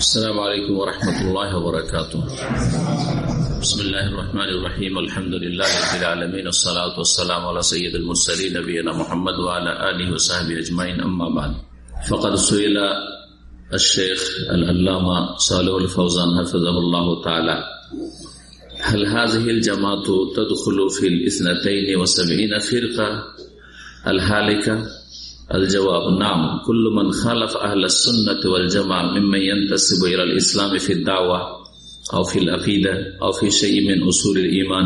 السلام عليكم ورحمة الله وبركاته. بسم الله الرحمن الرحيم. الحمد لله رب العالمين الصلاة والسلام على سيد المرسلين نبينا محمد وعلى آله وصحبه أجمعين. أما بعد فقد سئل الشيخ العلامة صالح الفوزان حفظه الله تعالى هل هذه الجماعة تدخل في الاثنتين وسبعين فرقة الهالكة؟ الجواب نعم كل من خالف أهل السنة والجماعة ممن ينتسب إلى الإسلام في الدعوة أو في العقيدة أو في شيء من أصول الإيمان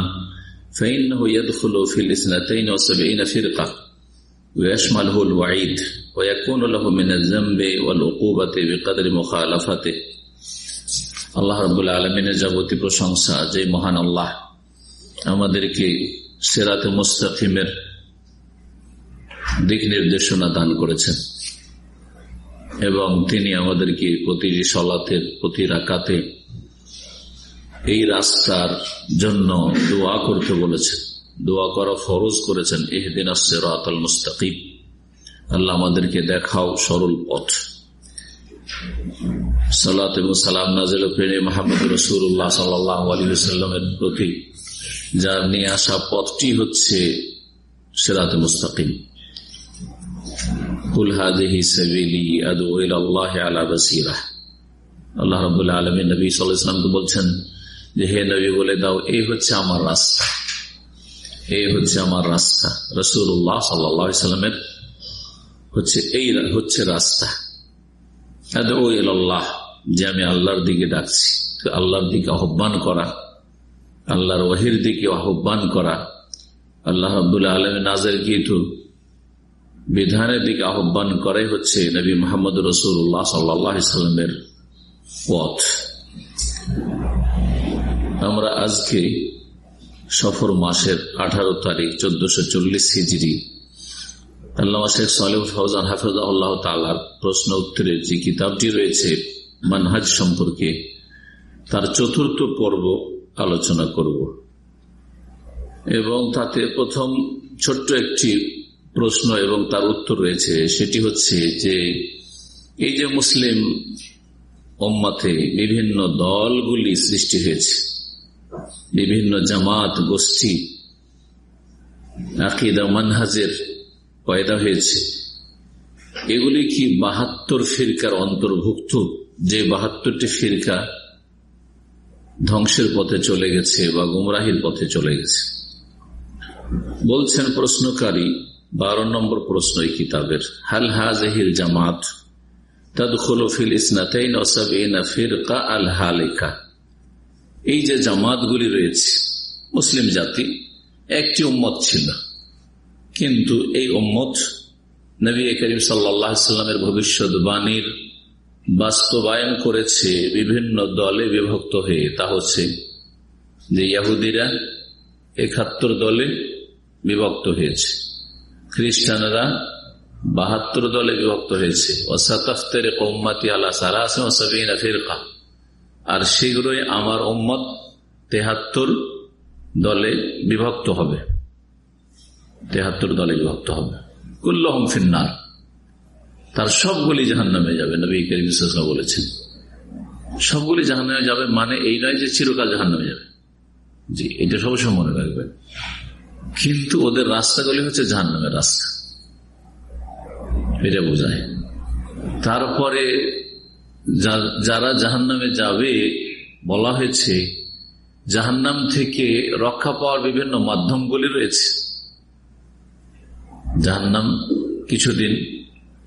فإنه يدخل في الاثنتين وسبعين فرقة ويشمله الوعيد ويكون له من الذنب والعقوبة بقدر مخالفته আল্লাহ রবুল্লা আলমিনের যাবতীয় প্রশংসা যে মহান আল্লাহ আমাদেরকে সেরাতে মুস্তাকিমের দিক নির্দেশনা দান করেছেন। এবং তিনি আমাদেরকে প্রতিটি সলাতের, প্রতি রাকাতে এই রাস্তার জন্য দোয়া করতে বলেছেন। দোয়া করা ফরজ করেছেন। এহদিন আসেরাতল মুস্তাকিব আল্লাহ আমাদেরকে দেখাও সরল পথ। সালাত এবং সালাম নাজিল প্রেমে মাহমুদ রসুল্লাহ সাল্লাহ আলী সাল্লামের প্রতি যার নিয়ে আসা পথটি হচ্ছে সেরাত মুস্তাকিম। কুল হাদিহি সাবিলি আদু ইলাল্লাহ আলা বাসীরা আল্লাহ রাব্বুল আলামিন নবী সাল্লাল্লাহু আলাইহি ওয়াসাল্লামকে বলছেন যে, হে নবী, বলে দাও, এই হচ্ছে আমার রাস্তা। এই হচ্ছে আমার রাস্তা। আলাইহি সাল্লামের হচ্ছে এই হচ্ছে রাস্তা। আদু ইলাল্লাহ, যে আমি আল্লাহর দিকে ডাকছি। আল্লাহর দিকে আহ্বান করা, আল্লাহর ওয়াহির দিকে আহ্বান করা, আল্লাহ রাব্বুল আলামিন নাজের কিন্তু বিধানের দিকে আহ্বান করাই হচ্ছে নবী মোহাম্মদ রসুল্লাহ সাল্লামের পথ। আমরা আজকে সফর মাসের আঠারো তারিখ চোদ্দশো চল্লিশ হিজড়ি আল্লাহ শেখ সালেহ ফৌজান হাফিজাল্লাহ তালার প্রশ্ন উত্তরের যে কিতাবটি রয়েছে, মানহাজ সম্পর্কে, তার চতুর্থ পর্ব আলোচনা করব। এবং তাতে প্রথম ছোট্ট একটি প্রশ্ন এবং তার উত্তর রয়েছে, সেটি হচ্ছে যে এই যে মুসলিম ওম্মাতে বিভিন্ন দলগুলি সৃষ্টি হয়েছে, বিভিন্ন জামাত, গোষ্ঠী, আকিদা, মানহাজের পয়দা হয়েছে। এগুলি কি বাহাত্তর ফিরকার অন্তর্ভুক্ত? যে বাহাত্তরটি ফিরকা ধ্বংসের পথে চলে গেছে বা গুমরাহির পথে চলে গেছে। বলছেন প্রশ্নকারী বারো নম্বর প্রশ্ন এই কিতাবের। হাল হাজহিল জামাত তদখলফিল ইসনাতাইন ফিরকা আল হালিকা। এই যে জামাতগুলি রয়েছে, মুসলিম জাতি, একটি উম্মত ছিল। কিন্তু এই উম্মত নবী করিম সাল্লামের ভবিষ্যৎবাণীর বাস্তবায়ন করেছে বিভিন্ন দলে বিভক্ত হয়ে। তা হচ্ছে যে ইয়াহুদিরা একাত্তর দলে বিভক্ত হয়েছে। খ্রিস্টানরা বাহাত্তর দলে বিভক্ত হয়েছে। ওসাতাফতের কৌমাতি আল্লাহ সালাসে ও সাবিনা ফিরকা। আর শীঘ্রই আমার ওম্মত তেহাত্তর দলে বিভক্ত হবে। তেহাত্তর দলে বিভক্ত হবে। কুল্লহম ফিন্নার। তার সবগুলি জাহান নামে যাবে, নবী করিম বলেছেন। সবগুলি জাহান নামে যাবে মানে এই নয় যে চিরকাল জাহান নামে যাবে। জি, এটা সবসময় মনে রাখবেন। কিন্তু ওদের রাস্তাগুলি হচ্ছে জাহান্নামের রাস্তা। এটা বোঝায়। তারপরে যারা জাহান্নামে যাবে, বলা হয়েছে, জাহান্নাম থেকে রক্ষা পাওয়ার বিভিন্ন মাধ্যমগুলি রয়েছে। জাহান্নাম কিছুদিন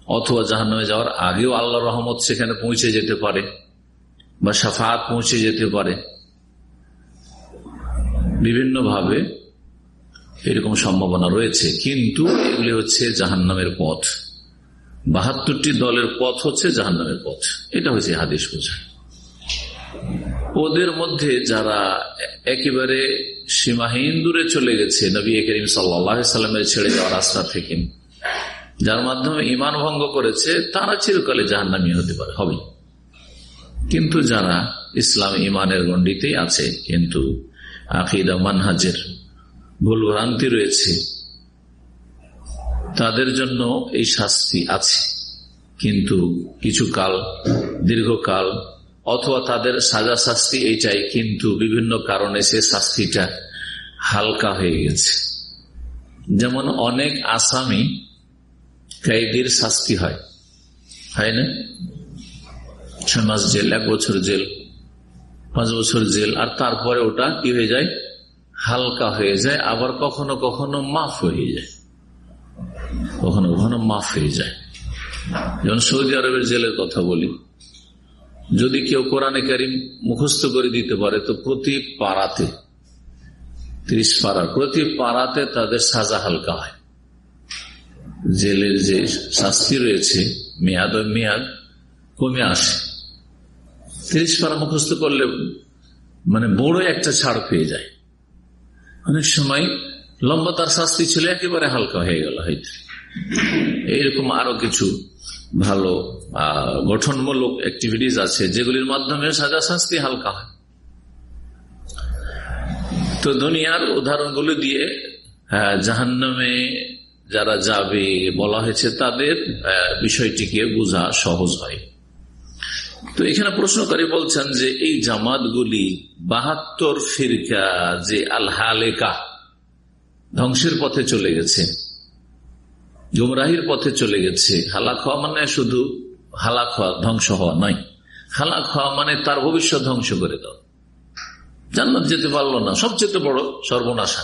অথবা জাহান্নামে যাওয়ার আগেও আল্লাহ রহমত সেখানে পৌঁছে যেতে পারে বা সাফাত পৌঁছে যেতে পারে। বিভিন্নভাবে সম্ভাবনা রয়েছে। কিন্তু এগুলি হচ্ছে জাহান্নামের পথ। বাহাত্তরটি দলের পথ হচ্ছে জাহান্নামের পথ। এটা হচ্ছে হাদিস বোঝা। ওদের মধ্যে যারা একেবারে সীমাহীন দূরে চলে গেছে, নবী করিম সাল্লামের ছেড়ে যাওয়ার রাস্তা থেকে, যার মাধ্যমে ইমান ভঙ্গ করেছে, তারা চিরকালে জাহান্নামি হতে পারে, হবে। কিন্তু যারা ইসলাম ইমানের গণ্ডিতেই আছে, কিন্তু আকিদা মানহাজের ভুল ভ্রান্তি রয়েছে। তাদের জন্য এই শাস্তি আছে। কিন্তু কিছু কাল, দীর্ঘকাল, অথবা তাদের সাজা শাস্তি এইটাই, কিন্তু বিভিন্ন কারণে সে শাস্তিটা হালকা হয়ে গেছে। যেমন অনেক আসামি কয়েদির শাস্তি হয়। হয় না? ছয় মাস জেল, এক বছর জেল, পাঁচ বছর জেল, আর তারপরে ওটা কি হয়ে যায়? হালকা হয়ে যায়, আবার কখনো কখনো মাফ হয়ে যায়। কখনো কখনো মাফ হয়ে যায়। যেমন সৌদি আরবের জেলের কথা বলি, যদি কেউ কোরআনে কারিম মুখস্থ করে দিতে পারে, তো প্রতি পাড়াতে, ত্রিশ পাড়া, প্রতি পাড়াতে তাদের সাজা হালকা হয়। জেলের যে শাস্তি রয়েছে, মেয়াদ ও মেয়াদ কমে আসে। ত্রিশ পাড়া মুখস্থ করলে মানে বড় একটা ছাড় পেয়ে যায়। অনেক সময় লম্বা তার শাস্তি ছিল, একেবারে হালকা হয়ে গেল হয়তো এইরকম আরও কিছু ভালো গঠনমূলক অ্যাক্টিভিটিস আছে, যেগুলির মাধ্যমে সাজা শাস্তি হালকা হয়। তো দুনিয়ার উদাহরণগুলো দিয়ে জাহান্নামে যারা যাবে বলা হয়েছে, তাদের বিষয়টিকে বোঝা সহজ হয়। তো এখানে প্রশ্নকারী বলছেন যে এই জামাতগুলি বাহাত্তর ফিরকা যে আল হালেকা ধ্বংসের পথে চলে গেছে, গুমরাহির পথে চলে গেছে। হালাক হওয়া মানে শুধু হালাক হওয়া, ধ্বংস হওয়া নয়। হালাক হওয়া মানে তার ভবিষ্যৎ ধ্বংস করে দাও। জান্নাত যেতে পারল না। সবচেয়ে বড় সর্বনাশা।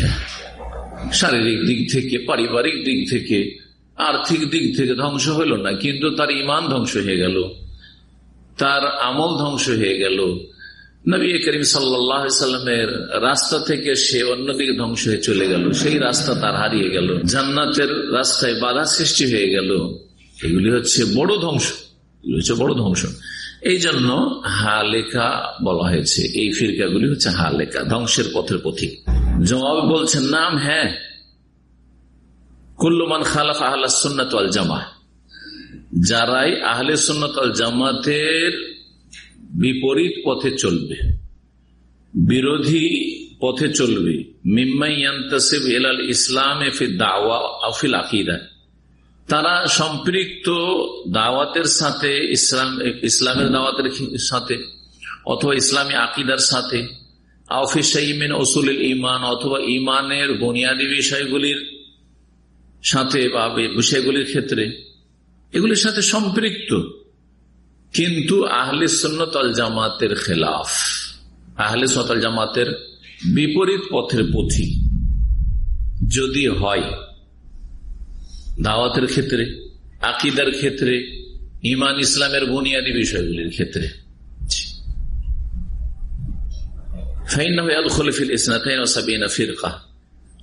হ্যাঁ শারীরিক দিক থেকে, পারিবারিক দিক থেকে আর্থিক দিক থেকে ধ্বংস হইল না, কিন্তু তার ইমান ধ্বংস হয়ে গেল, তার আমল ধ্বংস হয়ে গেল। নবী করিম সাল্লামের রাস্তা থেকে সে অন্যদিকে ধ্বংস হয়ে চলে গেল, সেই রাস্তা তার হারিয়ে গেল, জান্নাতের রাস্তায় বাধা সৃষ্টি হয়ে গেল। এগুলি হচ্ছে বড় ধ্বংস, এগুলি হচ্ছে বড় ধ্বংস। এই জন্য হালেখা বলা হয়েছে, এই ফিরকাগুলি হচ্ছে হালেখা ধ্বংসের পথের পথিক। জবাব বলছেন নাম হ্যাঁ কুল্লুমান খালাফ আহ্লা সুন্নাত জামা যারাই আহলে সুন্নত জামাতের বিপরীত পথে চলবে, বিরোধী পথে চলবে ইসলাম আফিল আকিদা। তারা সম্পৃক্ত দাওয়াতের সাথে, ইসলাম, ইসলামের দাওয়াতের সাথে, অথবা ইসলামী আকিদার সাথে আফিসাইমিন ওসুল ইমান অথবা ইমানের বুনিয়াদী বিষয়গুলির সাথে বা বিষয়গুলির ক্ষেত্রে, এগুলির সাথে সম্পৃক্ত। কিন্তু আহলে সন্ন্যতল জামাতের খেলাফ, আহলে সতল জামাতের বিপরীত পথের পথি যদি হয়, দাওয়াতের ক্ষেত্রে, আকিদার ক্ষেত্রে ইমান ইসলামের বুনিয়াদী বিষয়গুলির ক্ষেত্রে।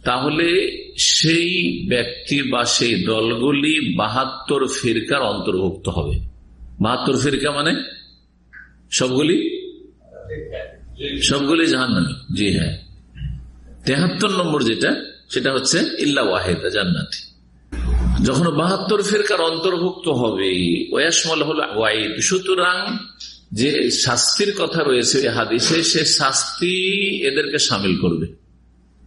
তাহলে সেই ব্যক্তি বা সেই দলগুলি বাহাত্তর ফিরকার অন্তর্ভুক্ত হবে। বাহাত্তর ফিরকা মানে? সবগুলি? সবগুলি জাহান্নামি। জি হ্যাঁ। তেহাত্তর নম্বর যেটা, সেটা হচ্ছে ইল্লা ওয়াহেদা, জান্নাতি। যখন বাহাত্তর ফিরকার অন্তর্ভুক্ত হবে ওয়াসমল হল ওয়াইদ সুতরাং যে শাস্তির কথা রয়েছে হাদিসে, সে শাস্তি এদেরকে সামিল করবে।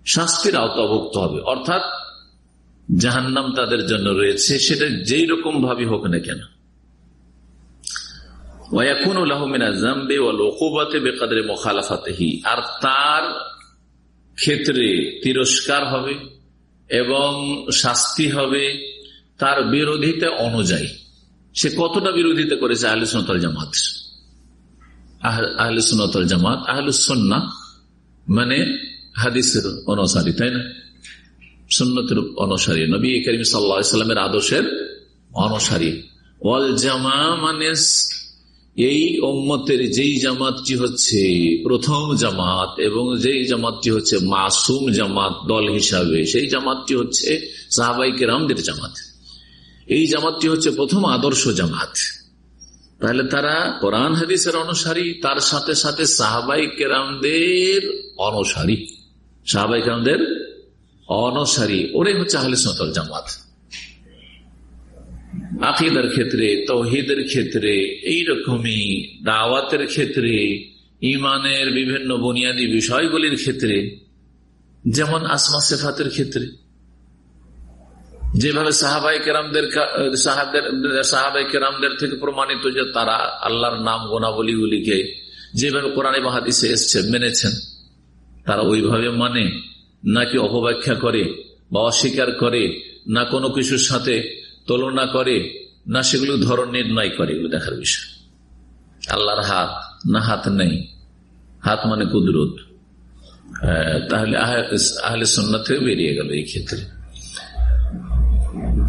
শাস্তির আওতাভুক্ত হবে। অর্থাৎ জাহান্নাম তাদের জন্য রয়েছে, সেটা যেই রকম ভাবে হোক না কেন। আর তার ক্ষেত্রে তিরস্কার হবে এবং শাস্তি হবে তার বিরোধিতা অনুযায়ী। সে কতটা বিরোধিতা করেছে আহলে সুনতল জামাত? আহলে সুনতল জামাত, আহলে সন্না মানে হাদিসের অনুসারী, তাই না? সুন্নতের অনুসারী। নবী করিম সাল্লামের আদর্শের অনুসারী। ওয়াল জামা মানে এই ওম্মতের যেই জামাতটি হচ্ছে প্রথম জামাত এবং যেই জামাতটি হচ্ছে মাসুম জামাত দল হিসাবে, সেই জামাতটি হচ্ছে সাহাবাই কেরামদের জামাত। এই জামাতটি হচ্ছে প্রথম আদর্শ জামাত। তাহলে তারা কোরআন হাদিসের অনুসারী, তার সাথে সাথে সাহাবাই কেরামদের অনুসারী। সাহাবাই কেরামদের অনসারী ওরাই হচ্ছে আহলে সতল জামাত। আকিদার ক্ষেত্রে, তৌহিদের ক্ষেত্রে, এইরকমই দাওয়াতের ক্ষেত্রে ইমানের বিভিন্ন বুনিয়াদী বিষয়গুলির ক্ষেত্রে, যেমন আসমা সেফাতের ক্ষেত্রে। যেভাবে সাহাবাই কেরামদের সাহাবাই কেরামদের থেকে প্রমাণিত যে তারা আল্লাহর নাম গোনাবলীগুলিকে যেভাবে কোরআন মহাদিসে এসছে, মেনেছেন। তারা ওইভাবে মানে নাকি অপব্যাখ্যা করে বা অস্বীকার করে, না কোনো কিছুর সাথে তুলনা করে, না সেগুলো ধরন নির্ণয় করে, এগুলো দেখার বিষয়। আল্লাহর হাত, না হাত নেই। হাত মানে কুদরত। তাহলে আহলে সন্না থেকে বেরিয়ে গেল এই ক্ষেত্রে।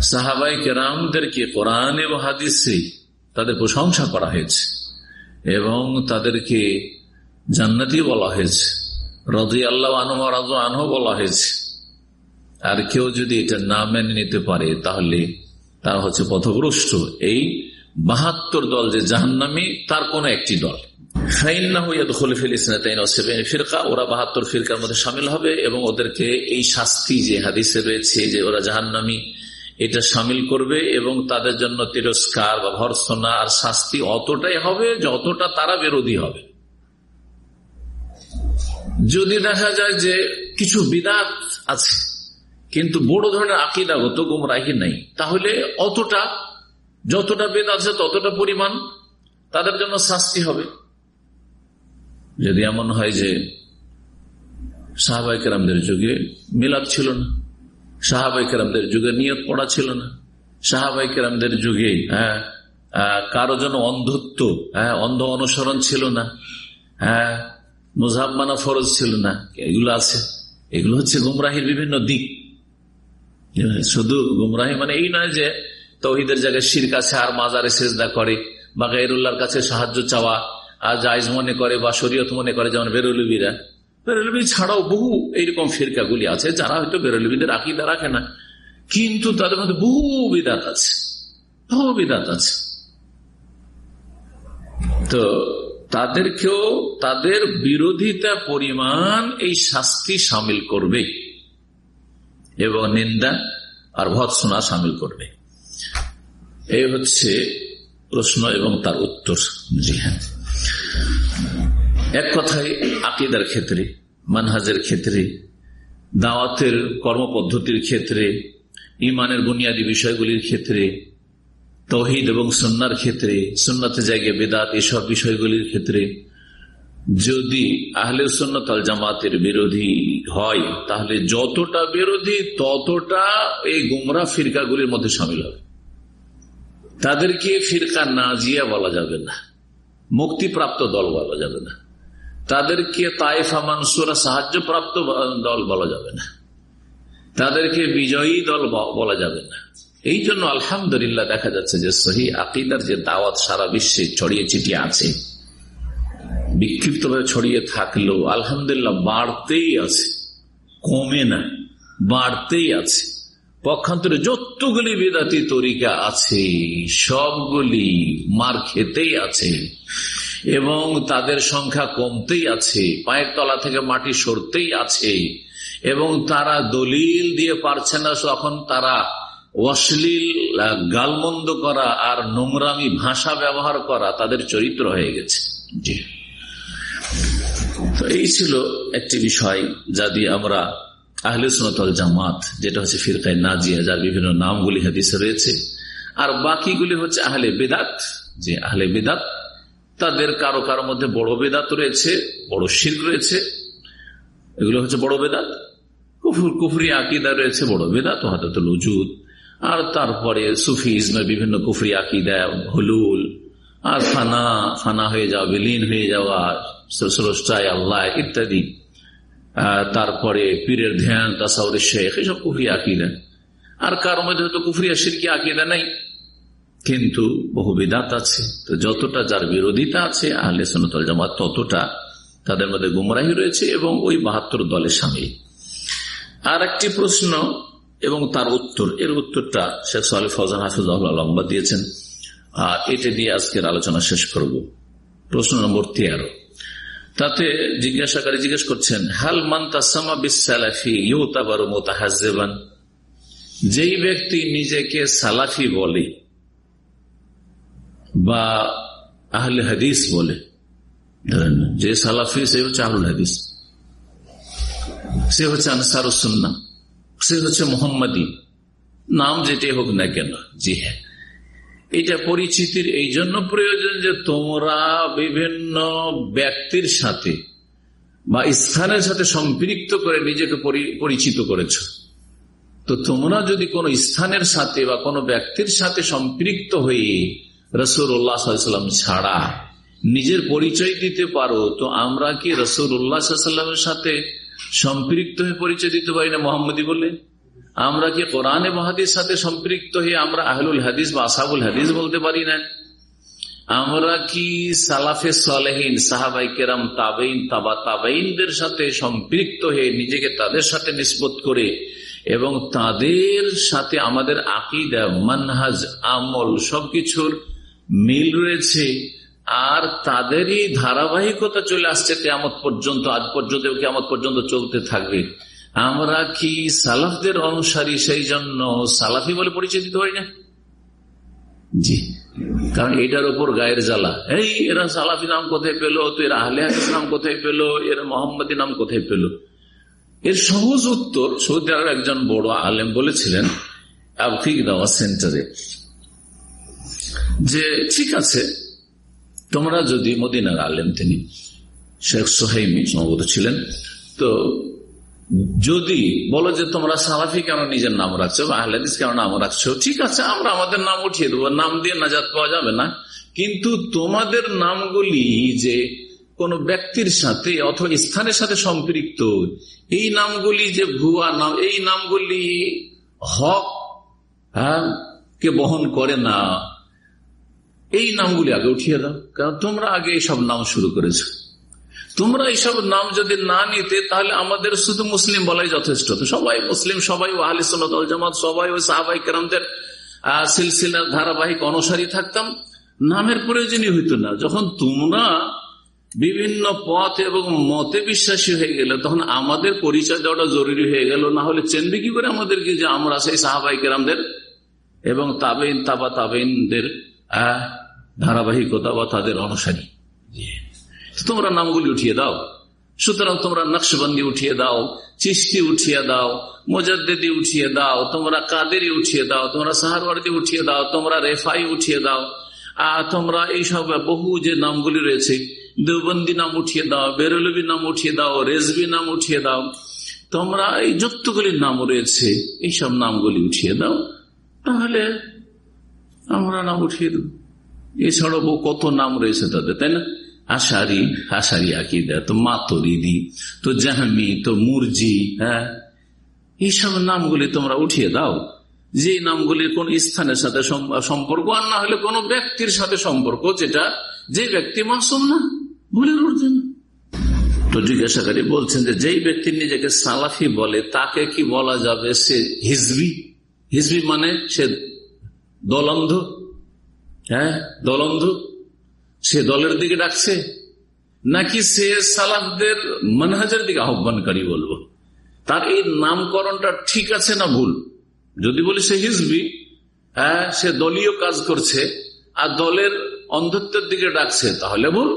সাহাবাই কেরামদেরকে কোরআন এবং হাদিসে তাদের প্রশংসা করা হয়েছে এবং তাদেরকে জান্নাতি বলা হয়েছে? আল্লাহ রাজ আনহ বলা হয়েছে। আর কেউ যদি এটা না মেনে নিতে পারে, তাহলে তারা হচ্ছে পথগ্রস্ত এই বাহাত্তর দল যে জাহান্নামি, তার কোন একটি দল। ওরা বাহাত্তর ফিরকার মধ্যে সামিল হবে এবং ওদেরকে এই শাস্তি যে হাদিসে রয়েছে যে ওরা জাহান্নামি, এটা সামিল করবে এবং তাদের জন্য তিরস্কার বা আর শাস্তি অতটাই হবে তারা বিরোধী হবে। যদি দেখা যায় যে কিছু বিদাত আছে, কিন্তু বড় ধরনের আকিদাগত গুমরাহি নেই, তাহলে অতটা, যতটা বেদ আছে ততটা পরিমাণ তাদের জন্য শাস্তি হবে। যদি এমন হয় যে সাহাবাই কেরামদের যুগে মিলাদ ছিল না সাহাবাই কেরামদের যুগে নিয়ত পড়া ছিল না সাহাবাই কেরামদের যুগে হ্যাঁ কারও জন্য অন্ধত্ব হ্যাঁ অন্ধ অনুসরণ ছিল না হ্যাঁ মুজাহমানা ফরজ ছিল না। এগুলো আছে। এগুলো হচ্ছে গুমরাহির বিভিন্ন দিক। শুধু গুমরাহি মানে এই নয় যে তহিদের জায়গায় শির কাছে আর মাজারে সেজদা করে, বা গাইরুল্লাহর কাছে সাহায্য চাওয়া, আর জায়জ মনে করে, বা শরীয়ত মনে করে, যেমন বেরুলবিরা। বেরলবি ছাড়াও বহু এইরকম ফিরকাগুলি আছে, যারা হয়তো বেরলবিদের আকিদা রাখে না। কিন্তু তাদের মধ্যে বহু বিদাত আছে। বহু বিদাত আছে। তো তাদেরকেও তাদের বিরোধিতা পরিমাণ এই শাস্তি সামিল করবে এবং নিন্দা আর ভৎসনা সামিল করবে। এই হচ্ছে প্রশ্ন এবং তার উত্তর জি হ্যাঁ এক কথায়, আকিদার ক্ষেত্রে, মানহাজের ক্ষেত্রে, দাওয়াতের কর্মপদ্ধতির ক্ষেত্রে ইমানের বুনিয়াদী বিষয়গুলির ক্ষেত্রে তহিদ এবং সন্ন্যার ক্ষেত্রে সন্ন্যতে জায়গায় বেদাত, এসব বিষয়গুলির ক্ষেত্রে, যদি আহলে সন্ন্যতাল জামাতের বিরোধী হয়, তাহলে যতটা বিরোধী, ততটা এই গুমরা ফিরকাগুলির মধ্যে সামিল হবে। তাদেরকে ফিরকা নাজিয়া বলা যাবে না। মুক্তিপ্রাপ্ত দল বলা যাবে না। তাদেরকে তাইফা মানসুরা সাহায্য প্রাপ্ত দল বলা যাবে না। তাদেরকে বিজয়ী দল বলা যাবে না। এই জন্য আলহামদুলিল্লাহ দেখা যাচ্ছে যে সহি আকিদার যে দাওয়াত সারা বিশ্বে ছড়িয়ে ছিটিয়ে আছে, বিক্ষিপ্তভাবে ছড়িয়ে থাকলেও আলহামদুলিল্লাহ বাড়তেই আছে, কমে না, বাড়তেই আছে। পক্ষান্তরে যতগুলি বেদাতি তরিকা আছে, সবগুলি মার খেতেই আছে এবং তাদের সংখ্যা কমতেই আছে, পায়ের তলা থেকে মাটি সরতেই আছে এবং তারা দলিল দিয়ে পারছে না, তখন তারা অশ্লীল গালমন্দ করা আর নোংরামি ভাষা ব্যবহার করা তাদের চরিত্র হয়ে গেছে। তো এই ছিল একটি বিষয় যা দিয়ে আমরা আহলে সোনতল জামাত যেটা হচ্ছে ফিরকায় নাজিয়া যার বিভিন্ন নামগুলি হাদিসে রয়েছে আর বাকিগুলি হচ্ছে আহলে বেদাত। যে আহলে বেদাত তাদের কারও কারও মধ্যে বড় বেদাত রয়েছে বড় শির রয়েছে। এগুলো হচ্ছে বড় বেদাত। কুফুর কুফরি আকিদা রয়েছে বড় বেদাত হাতে লুজুদ আর তারপরে সুফি ইসমে বিভিন্ন কুফরি আকিদা, হলুল, আর ফানা ফানা হয়ে যাওয়া, বিলীন হয়ে যাওয়া, স্রষ্টায় আল্লাহ ইত্যাদি। তারপরে পীরের ধ্যান, তাসাউরের শেখ, এসব কুফরি আকিদা। আর কারও মধ্যে হয়তো কুফরিয়া সিরকি আকিদা নেই। কিন্তু বহু বিদাত আছে। তো যতটা যার বিরোধিতা আছে, আহলে সোনতল জামাত, ততটা তাদের মধ্যে গুমরাহি রয়েছে এবং ওই বাহাত্তর দলের সামিল। আর একটি প্রশ্ন এবং তার উত্তর, এর উত্তরটা শেখ সাল ফজান হাফিজ লম্বা দিয়েছেন। আর এটা দিয়ে আজকের আলোচনা শেষ করব। প্রশ্ন নম্বর তেরো। তাতে জিজ্ঞাসাকারী জিজ্ঞেস করছেন, হাল মান্তাসমা যেই ব্যক্তি নিজেকে সালাফি বলে বা আহলে হাদিস বলে যে সালাফি, সে হচ্ছে আহুল হাদিস। সে হচ্ছে আনসারুসন্না সে হচ্ছে মোহাম্মদী। নাম যেটাই হোক না কেন, জি হ্যাঁ। এটা পরিচিতির এই জন্য প্রয়োজন যে তোমরা বিভিন্ন ব্যক্তির সাথে বা স্থানের সাথে সম্পৃক্ত করে নিজেকে পরিচিত করেছ। তো তোমরা যদি কোনো স্থানের সাথে বা কোনো ব্যক্তির সাথে সম্পৃক্ত হয়ে রসুর উল্লাহাম ছাড়া নিজের পরিচয় দিতে পারো, তো আমরা কি রসুর উল্লাহামের সাথে সম্পৃক্ত হয়ে পরিচয় দিতে পারি না মোহাম্মদী বলে আমরা কি কোরআনে মহাদির সাথে সম্পৃক্ত হয়ে আমরা আহলুল হাদিস বা আসাবুল হাদিস বলতে পারি না? আমরা কি সালাফে সালেহীন, সাহাবাই কেরাম, তাবেইন, তাবা তাবাইনদের সাথে সম্পৃক্ত হয়ে নিজেকে তাদের সাথে নিষ্পত করে এবং তাদের সাথে আমাদের আকিদা, মানহাজ, আমল সবকিছুর মিল রয়েছে আর তাদেরই ধারাবাহিকতা চলে আসছে কেমত পর্যন্ত, আজ পর্যন্ত কেমত পর্যন্ত চলতে থাকবে। আমরা কি সালাফদের অনুসারী সেই জন্য সালাফি বলে পরিচয় দিতে পারি না? জি। কারণ এটার উপর গায়ের জ্বালা। এই, এরা সালাফি নাম কোথায় পেল? তো এরা আহলে নাম কোথায় পেল? এরা মোহাম্মদী নাম কোথায় পেল? এর সহজ উত্তর সৌদি আরব একজন বড় আলেম বলেছিলেন আফিক দাওয়া সেন্টারে, যে, ঠিক আছে তোমরা যদি মদিনার আলেম, তিনি শেখ সোহাইমি সম্ভবত ছিলেন, তো যদি বলো যে তোমরা সালাফি কেন নিজের নাম রাখছো বা আহলাদিস কেন নাম রাখছো, ঠিক আছে, আমরা আমাদের নাম উঠিয়ে দেবো, নাম দিয়ে নাজাত পাওয়া যাবে না। কিন্তু তোমাদের নামগুলি যে কোন ব্যক্তির সাথে অথবা স্থানের সাথে সম্পৃক্ত, এই নামগুলি যে ভুয়া নাম, এই নামগুলি হক হ্যাঁ কে বহন করে না এই নামগুলি আগে উঠিয়ে দাও, কারণ তোমরা আগে এইসব নাম শুরু করেছ। তোমরা এইসব নাম যদি না নিতে, তাহলে আমাদের শুধু মুসলিম বলাই যথেষ্ট। সবাই মুসলিম, সবাই আহলি সোনাদ জামাত, সবাই ওই সাহাবাই কেরামদের সিলসিলার ধারাবাহিক অনুসারী থাকতাম। নামের প্রয়োজনই হইতো না। যখন তোমরা বিভিন্ন পথ এবং মতে বিশ্বাসী হয়ে গেল, তখন আমাদের পরিচয় দেওয়াটা জরুরি হয়ে গেল। না হলে চেনবে কি করে আমাদেরকে যে আমরা সেই সাহাবাই কেরামদের এবং তাবেইন, তাবা তাবেইনদের ধারাবাহিকতা বা তাদের অনুসারী। তোমরা নামগুলি উঠিয়ে দাও। সুতরাং তোমরা নকশবন্দি উঠিয়ে দাও চিস্তি উঠিয়ে দাও মোজাদ্দি উঠিয়ে দাও, তোমরা কাদেরি উঠিয়ে দাও, তোমরা সাহারওয়ার্দি উঠিয়ে দাও, তোমরা রেফাই উঠিয়ে দাও। আর তোমরা এইসব বহু যে নামগুলি রয়েছে, দেওবন্দি নাম উঠিয়ে দাও বেরলবি নাম উঠিয়ে দাও রেজবি নাম উঠিয়ে দাও, তোমরা এই যুক্তগুলির নাম রয়েছে, এইসব নামগুলি উঠিয়ে দাও। তাহলে আমরা নাম উঠিয়ে দেব। এছাড়াও কত নাম রয়েছে তাদের, তাই না? আশারি আশারি আকিদা, তো মাতরিদি, তো জাহামি তো মুরজি হ্যাঁ? এইসব নামগুলি তোমরা উঠিয়ে দাও। যে নামগুলির কোন স্থানের সাথে সম্পর্ক, আর না হলে কোন ব্যক্তির সাথে সম্পর্ক যেটা যে ব্যক্তি মাসুম না, ভুলের উঠবে না তো জিজ্ঞাসাকারী বলছেন যে যেই ব্যক্তি নিজেকে সালাফি বলে, তাকে কি বলা যাবে সে হিজবি? হিজবি মানে সে দলন্ধ হ্যাঁ দলন্ধ, সে দলের দিকে ডাকছে, নাকি সে সালাফদের মানহাজের দিকে আহ্বানকারী বলব? তার এই নামকরণটা ঠিক আছে না ভুল? যদি বলি সে হিজবি হ্যাঁ সে দলীয় কাজ করছে, আর দলের অন্ধত্বের দিকে ডাকছে, তাহলে ভুল?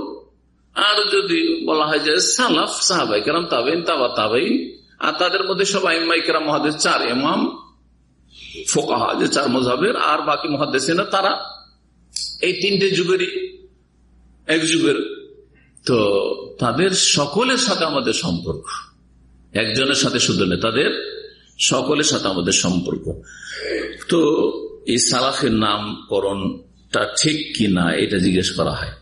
আর যদি বলা হয় যে সালাফ, সাহাবাই কেরাম তাবেন তাবা তাবেই আর তাদের মধ্যে সব আইমাই কেরাম মহাদেশ চার এমাম ফোকাহা, যে চার মজাবের, আর বাকি মহাদেশে তারা এই তিনটে যুগেরই, এক যুগের। তো তাদের সকলের সাথে আমাদের সম্পর্ক। একজনের সাথে শুধু নেই তাদের সকলের সাথে আমাদের সম্পর্ক। তো এই সালাফের নামকরণটা ঠিক কি না, এটা জিজ্ঞেস করা হয়।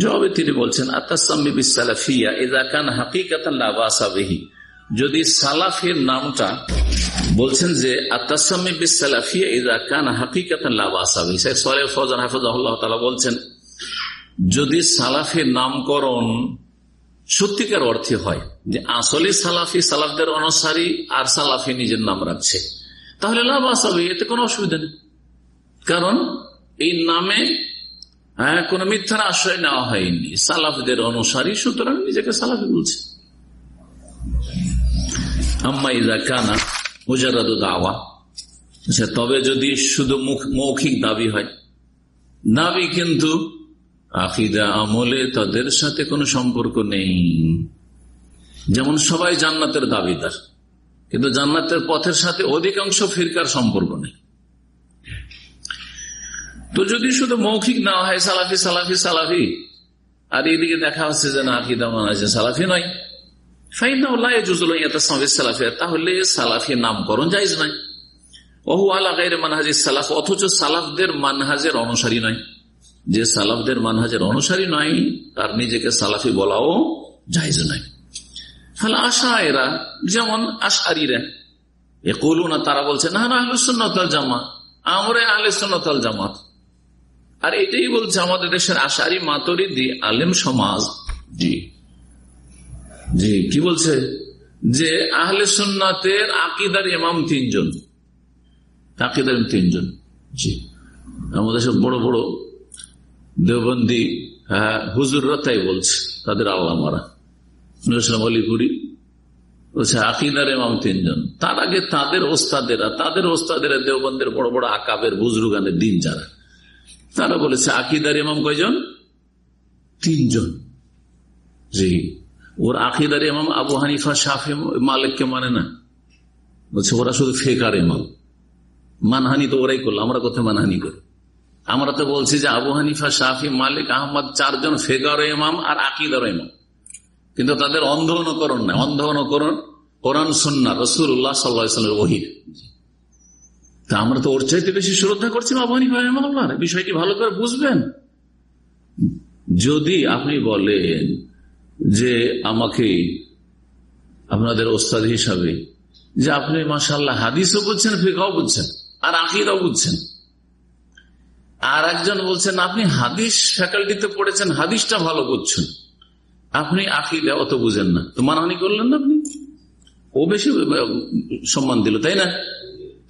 জবাবে তিনি বলছেন আতাসামিবিসালাফিয়া এদা কান হাকিকাতাহি যদি সালাফের নামটা বলছেন যে বলছেন, যদি সালাফের নামকরণ সত্যিকার অর্থে হয় যে আসলে সালাফি সালাফদের অনুসারী আর সালাফি নিজের নাম রাখছে, তাহলে লাভ আসাবে এতে কোনো অসুবিধা নেই। কারণ এই নামে হ্যাঁ কোন মিথ্যার আশ্রয় নেওয়া হয়নি। সালাফদের অনুসারী সুতরাং নিজেকে সালাফি বলছে। আম্মা ইজা কানা মুজারাদ দাওয়া। আচ্ছা, তবে যদি শুধু মৌখিক দাবি হয় দাবি কিন্তু আকিদা আমলে তাদের সাথে কোনো সম্পর্ক নেই। যেমন সবাই জান্নাতের দাবিদার কিন্তু জান্নাতের পথের সাথে অধিকাংশ ফিরকার সম্পর্ক নেই। তো যদি শুধু মৌখিক না হয় সালাফি সালাফি সালাফি আর এদিকে দেখা হচ্ছে যে না আকিদা মানা সালাফি নয়। তাহলে সালাফি নামকরণ যাইজ নাই ওহু আল্লাহ মানহাজি সালাফ, অথচ সালাফদের মানহাজের অনুসারী নয়। যে সালাফদের মানহাজের অনুসারী নয়, তার নিজেকে সালাফি বলাও যাইজ নয়। তাহলে আশা এরা যেমন আশারিরা এ কলু না তারা বলছে না না আহলুসন্নতাল জামাত, আমরা আহলুসন্নতাল জামাত। আর এটাই বলছে আমাদের দেশের আশারি মাতরিদি, আলেম সমাজ। জি। জি। কি বলছে? যে আহলে সুন্নাতের আকিদার ইমাম তিনজন। আকিদার তিনজন। জি। আমাদের সব বড় বড় দেবন্দি হ্যাঁ হুজুররা তাই বলছে তাদের আল্লাহ মারা নুসলাম আলিপুরি বলছে আকিদার এমাম তিনজন। তার আগে তাদের ওস্তাদেরা তাদের ওস্তাদেরা দেওবন্দের বড় বড় আকাবের বুজরুগানের দিন যারা তারা বলেছে আকিদার এমাম কয়জন? তিনজন। জি। ওর আকিদার এমাম আবু হানিফা, শাফি মালিককে মানে না। বলছে, ওরা শুধু ফেকার এমাম মানহানি তো ওরাই করল, আমরা কোথায় মানহানি করি? আমরা তো বলছি যে আবু হানিফা, শাফি মালিক, আহমদ চারজন ফেকার এমাম আর আকিদার এমাম কিন্তু তাদের অন্ধ অনুকরণ নাই অন্ধ অনুকরণ কোরআন সন্না রসুল্লাহ সাল্লাহামের ওহির তা আমরা তো ওর চাইতে বেশি শ্রদ্ধা করছি আবু হানিফা বিষয়টি ভালো করে বুঝবেন। যদি আপনি বলেন যে আমাকে আপনাদের ওস্তাদ হিসাবে, যে আপনি মাসাল্লাহ হাদিসও বুঝছেন ফিকাও বুঝছেন, আর আকিরাও বুঝছেন। আর একজন বলছেন, আপনি হাদিস ফ্যাকাল্টিতে পড়েছেন, হাদিসটা ভালো বুঝছেন। আপনি আকিদা অত বুঝেন না। তো মানহানি করলেন না আপনি? ও বেশি সম্মান দিল, তাই না?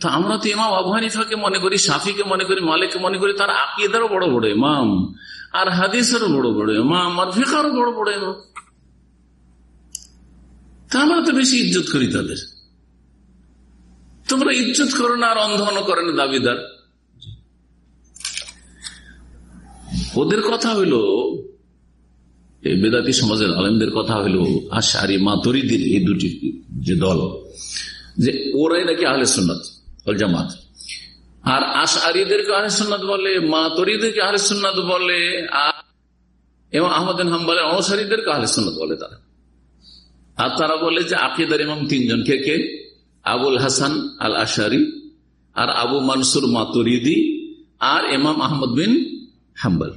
তো আমরা তো ইমাম আবু হানিফাকে মনে করি সাফিকে মনে করি, মালিককে মনে করি, তার আকিদারও বড় বড় ইমাম, আর হাদিসেরও বড় বড় ইমাম, আর ফিকারও বড় বড় ইমাম। আমরা তো বেশি ইজ্জত করি তাদের। তোমরা ইজ্জত করো না আর অন্ধন করেন দাবিদার। ওদের কথা হইল বেদাতি সমাজের আলেমদের কথা হইল আশারি মাতরিদির এই দুটি যে দল, যে ওরাই নাকি আহলে সুন্নত জামাত। আর আশারিদেরকে আহলে সুন্নত বলে, মাতরিদেরকে আহলে সুন্নত বলে, আর এবং আহমদ হাম্বালের অনুসারীদেরকে আহলে সুন্নত বলে তারা। আর তারা বলে যে আকিদার ইমাম তিনজন। কে কে? আবুল হাসান আল আশারি আর আবু মানসুর মাতুরিদি আর ইমাম আহমদ বিন হাম্বাল।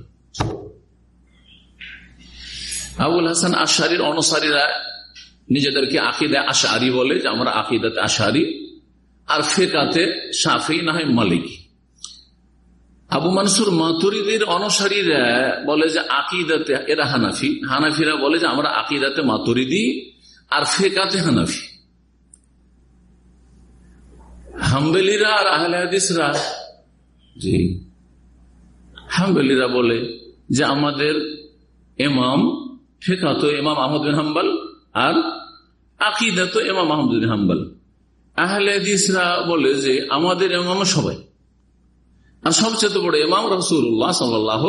আবুল হাসান আশারির অনুসারীরা নিজেদেরকে আকিদা আশারি বলে, যে আমরা আকিদাতে আশারি। আর ফেকাতে সাফি না হয় মালিক। আবু মানসুর মাতুরিদের অনুসারীরা বলে যে আকিদাতে, এরা হানাফি। হানাফিরা বলে যে আমরা আকিদাতে মাতুরিদি আর ফেকাতে হানাফি। হাম্বেলিরা আর আহলে হাদিসরা, জি, হাম্বেলিরা বলে যে আমাদের এমাম ফেকাত এমাম আহমদ বিন হাম্বাল আর আকিদা তো এমাম আহমদ বিন হাম্বাল। আহলে হাদিসরা বলে যে আমাদের এমাম সবাই। আর সবচেয়ে বড় এমাম রসুল্লাহ সাল্লাহ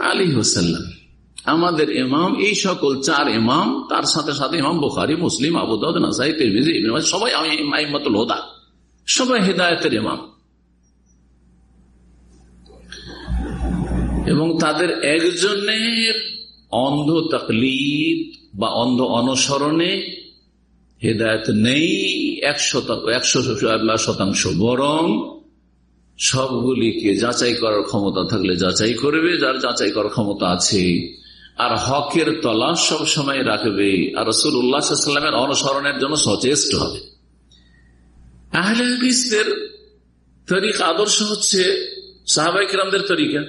আলী হোসাল্লাম আমাদের ইমাম, এই সকল চার ইমাম, তার সাথে সাথে ইমাম বুখারি, মুসলিম আবুদাউদ নাসাই, তিরমিজি সবাই আইমাতুল হোদা। সবাই হেদায়তের ইমাম। এবং তাদের একজনের অন্ধ তকলিদ বা অন্ধ অনুসরণে হেদায়ত নেই একশো শতাংশ। বরং সবগুলিকে যাচাই করার ক্ষমতা থাকলে যাচাই করবে, যার যাচাই করার ক্ষমতা আছে আর হকের তলাশ সব সময় রাখবে। আর রসুল উল্লাহামের অনুসরণের জন্য সচেষ্ট হবে। তরিকা আদর্শ হচ্ছে সাহাবাই কিরামদের তরিকা।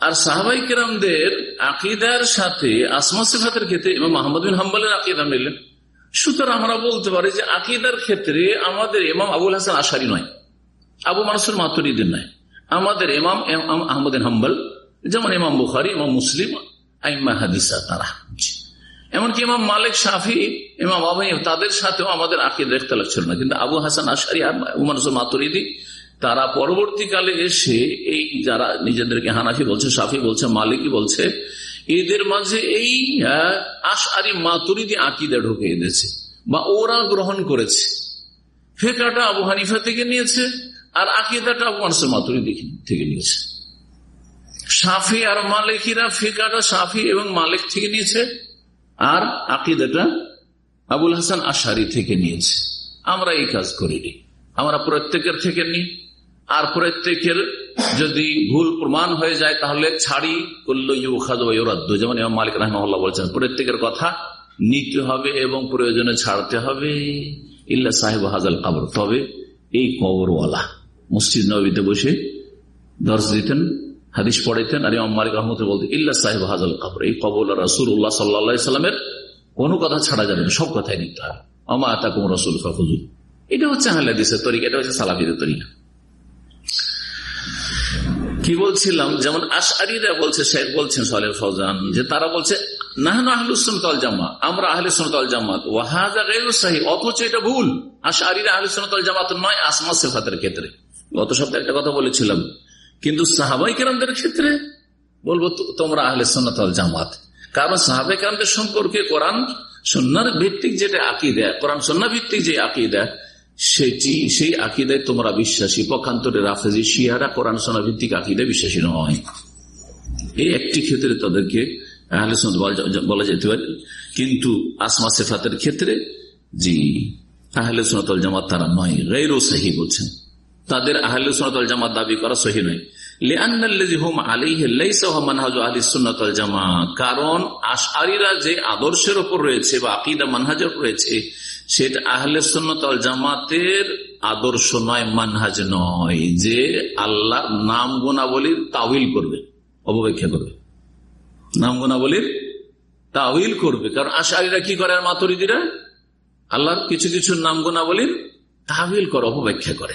আর সাহাবাই কিরামদের আকিদার সাথে আসমা সিফাতের ক্ষেত্রে এবং মাহমুদ বিন হাম্বালের আকিদা মিললেন সুতরাং আমরা বলতে পারি যে আকিদার ক্ষেত্রে আমাদের ইমাম আবুল হাসান আশারি নয়। আবু মানুষের মাতুরিদের নয়। আমাদের ইমাম আহমদ হাম্বাল, যেমন ইমাম বুখারি, ইমাম মুসলিম আইমা হাদিসা তারা। এমনকি ইমাম শাফি, ইমাম তাদের সাথেও আমাদের লাগছিল না। কিন্তু আবু হাসান আশারি মাতুরিদি, তারা পরবর্তীকালে এসে এই যারা নিজেদেরকে হানাফি বলছে সাফি বলছে, মালিকি বলছে, এদের মাঝে এই আশারি মাতুরিদি আকিদা ঢুকে এনেছে বা ওরা গ্রহণ করেছে। ফেকাটা আবু হানিফা থেকে নিয়েছে আর আকিদাটা আবু মানসুর মাতুরি থেকে নিয়েছে। সাফি আর মালিকিরা ফিকাটা সাফি এবং মালিক থেকে নিয়েছে, আর আকিদাটা আবুল হাসান আশারি থেকে নিয়েছে। আমরা এই কাজ করিনি। আমরা প্রত্যেকের থেকে নিই। আর প্রত্যেকের যদি ভুল প্রমাণ হয়ে যায়, তাহলে ছাড়ি করল ইউখাদ্য যেমন মালিক রহমাল্লাহ বলছেন, প্রত্যেকের কথা নিতে হবে এবং প্রয়োজনে ছাড়তে হবে। ইল্লা সাহেব হাজাল কাবর। তবে এই কবরওয়ালা, মসজিদ নবীতে বসে দর্শ দিতেন হাদিস পড়াইতেন আর ইমাম মালিক রহমত বলতেন, ইল্লা সাহেব হাজাল কাবর। এই কবর রসুল উল্লাহ সাল্লা সাল্লামের কোনো কথা ছাড়া যাবে না, সব কথাই নিতে হবে আমা আতাকুম রসুল ফাকুজুল এটা হচ্ছে আহলাদিসের তরিকা, এটা হচ্ছে সালাফিদের তরিকা। কি বলছিলাম? যেমন আশারিরা বলছে শেখ বলছেন সালের ফৌজান যে তারা বলছে, নাহান আহলুসন তল জামা আমরা আহলুসন তল জামাত। ওয়াহাজা সাহি অথচ এটা ভুল। আশারিরা আহলুসন তল জামাত নয়, আসমা সেফাতের ক্ষেত্রে। গত সপ্তাহে একটা কথা বলেছিলাম কিন্তু সাহাবাই কেরামদের ক্ষেত্রে বলব তোমরা আহলে সন্ন্যতল জামাত। কারণ সাহাবাই কেরামদের সম্পর্কে কোরআন সন্ন্যার ভিত্তিক যেটা আঁকি দেয় কোরআন সন্না ভিত্তিক যে আঁকি দেয় সেটি সেই আকিদায় তোমরা বিশ্বাসী। পক্ষান্তরে রাফেজি শিয়ারা কোরআন সোনা ভিত্তিক আকিদায় বিশ্বাসী নয়। এই একটি ক্ষেত্রে তাদেরকে বলা যেতে পারে। কিন্তু আসমা সেফাতের ক্ষেত্রে, জি, আহলে সোনাতল জামাত তারা নয়। গেরও সাহি বলছেন। তাদের আহলে সোনাতল জামাত দাবি করা সহি নয়। কারণ আশারিরা যে আদর্শের ওপর রয়েছে বা আকিদা মানহাজের রয়েছে, সেটা আহলে জামাতের আদর্শ নয়, মানহাজ নয়, যে আল্লাহ নাম করবে অবব্যাখ্যা করবে। নাম গুণাবলীর করবে। কারণ আশারিরা কি করে আর মাতরিদিরা? আল্লাহর কিছু কিছু নাম তাহিল করে, অপব্যাখ্যা করে।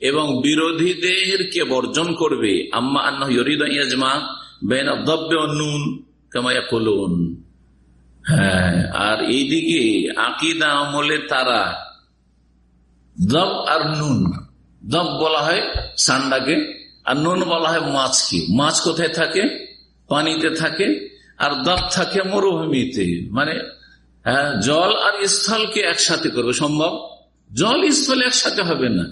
এবং বিরোধীদেরকে বর্জন করবে। আম্মা আন্না ইয়াজমা বেন নুন কামায়া কলুন হ্যাঁ আর এইদিকে আকিদা আমলে তারা দব আর নুন। দব বলা হয় সান্ডাকে আর নুন বলা হয় মাছকে। মাছ কোথায় থাকে? পানিতে থাকে। আর দব থাকে মরুভূমিতে। মানে হ্যাঁ, জল আর স্থলকে একসাথে করবে। সম্ভব? জল স্থল একসাথে হবে না।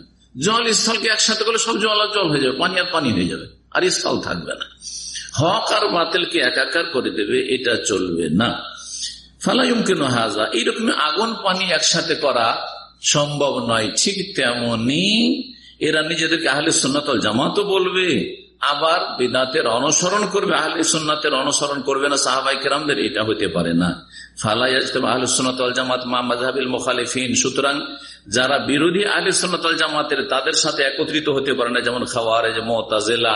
জল স্থলকে একসাথে করলে সব জল আর জল হয়ে যাবে, পানি আর পানি হয়ে যাবে, আর স্থল থাকবে না। হক আর বাতিলকে একাকার করে দেবে, এটা চলবে না। ফালাইমকে হাজা এইরকম আগুন পানি একসাথে করা সম্ভব নয়। ঠিক তেমনি এরা নিজেদেরকে আহলে সন্ন্যতল জামাতও বলবে আবার বিদাতের অনুসরণ করবে, আহলে সুন্নাতের অনুসরণ করবে না সাহাবাই কেরামদের, এটা হতে পারে না। ফালাই আহলে সুন্নাতল জামাত মা মাহাবিল মোখালিফিন। সুতরাং যারা বিরোধী আহলে সুন্নাতল জামাতের, তাদের সাথে একত্রিত হতে পারে না, যেমন খাওয়ারে যে মতাজেলা